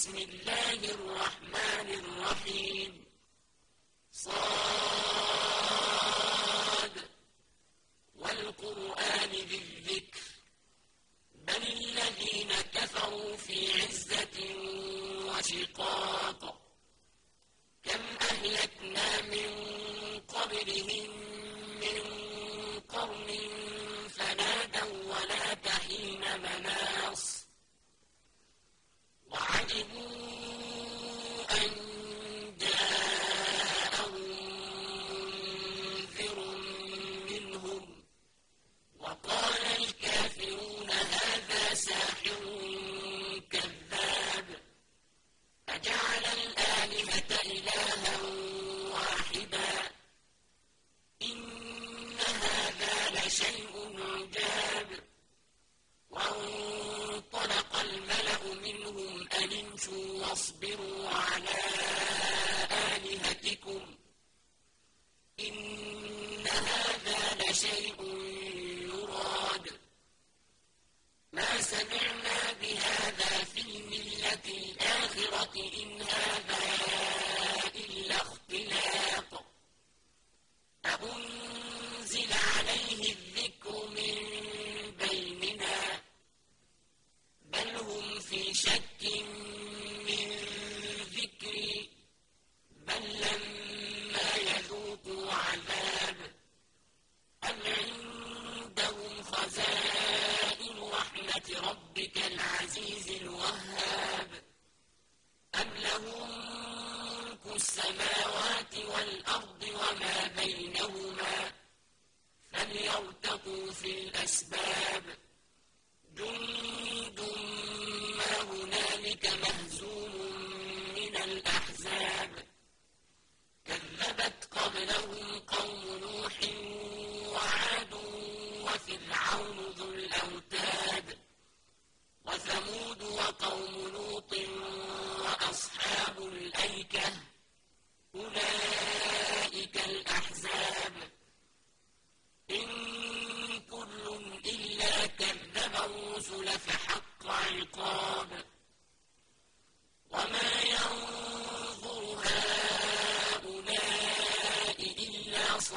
بسم الله الرحمن الرحيم. صاد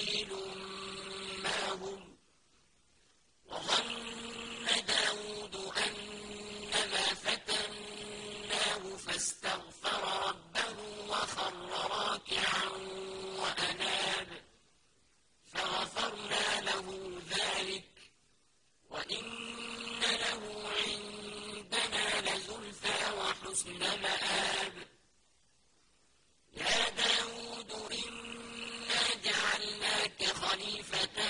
وقليل خليفة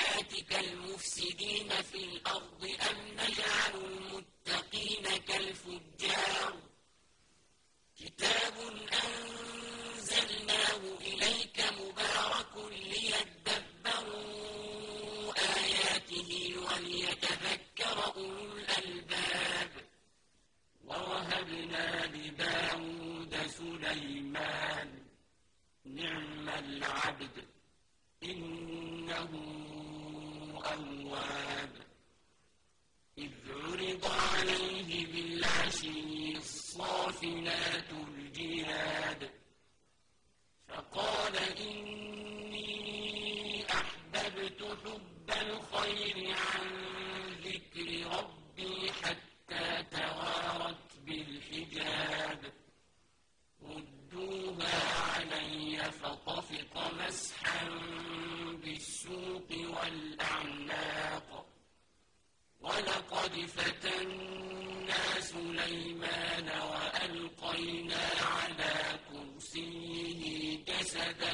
كالمفسدين في الأرض أم الصافنات الجهاد. فقال إني أحببت حب الخير عن ذكر ربي حتى توارت بالحجاب. ردوها علي فطفق مسحا بالسوق والأعناق. ولقد فتنا وألقينا على كرسيه جسدا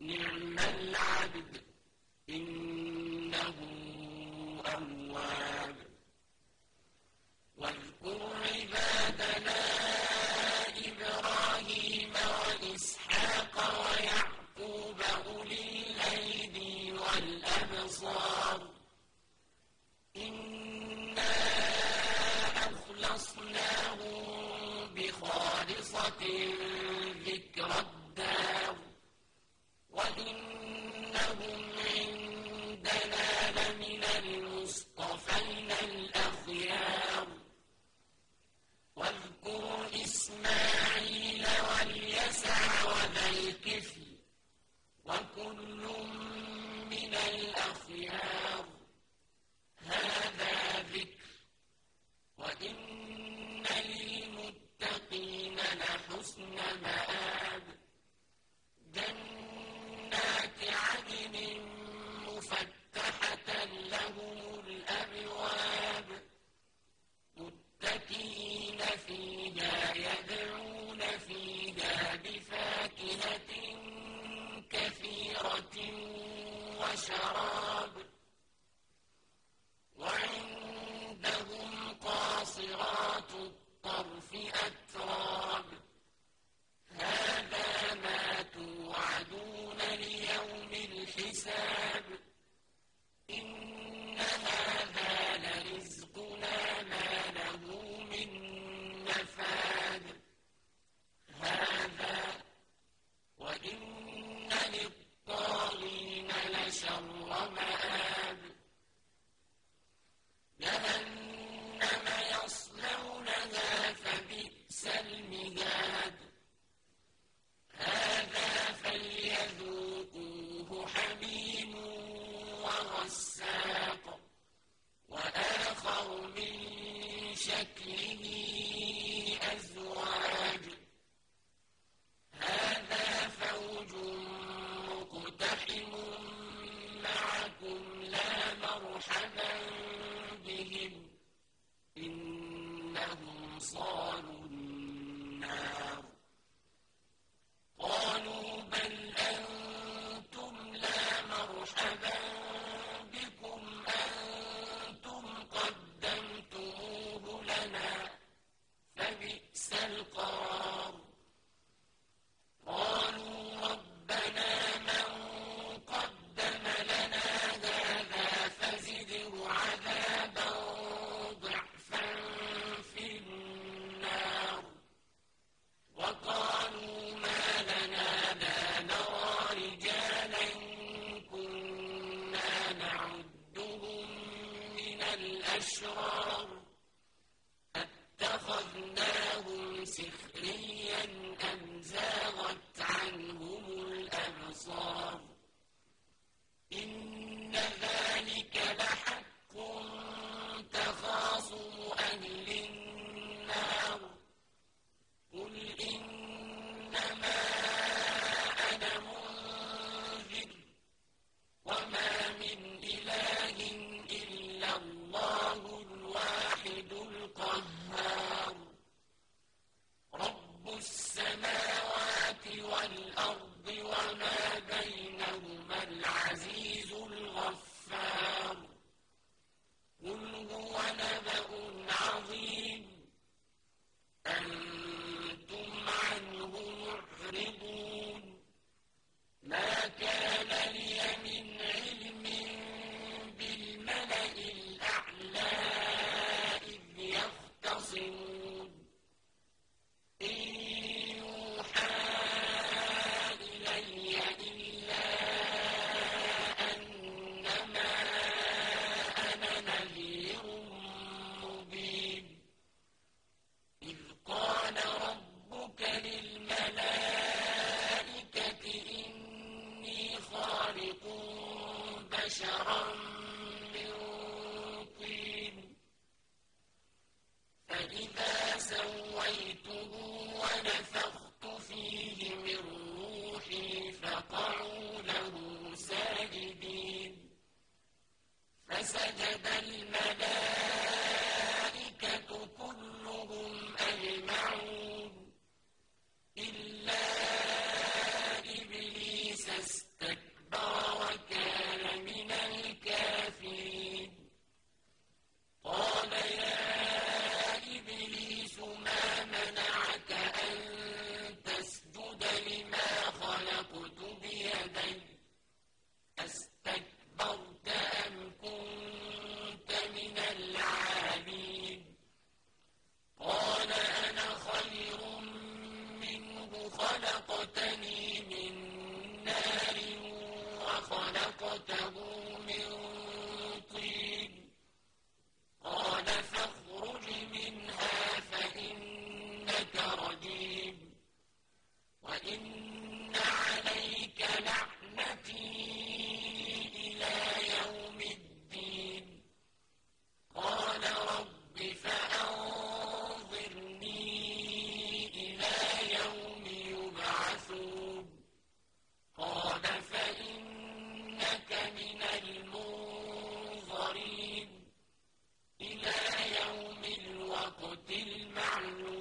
نعم العبد إنه أواب أستكبرت أم كنت من المعلوم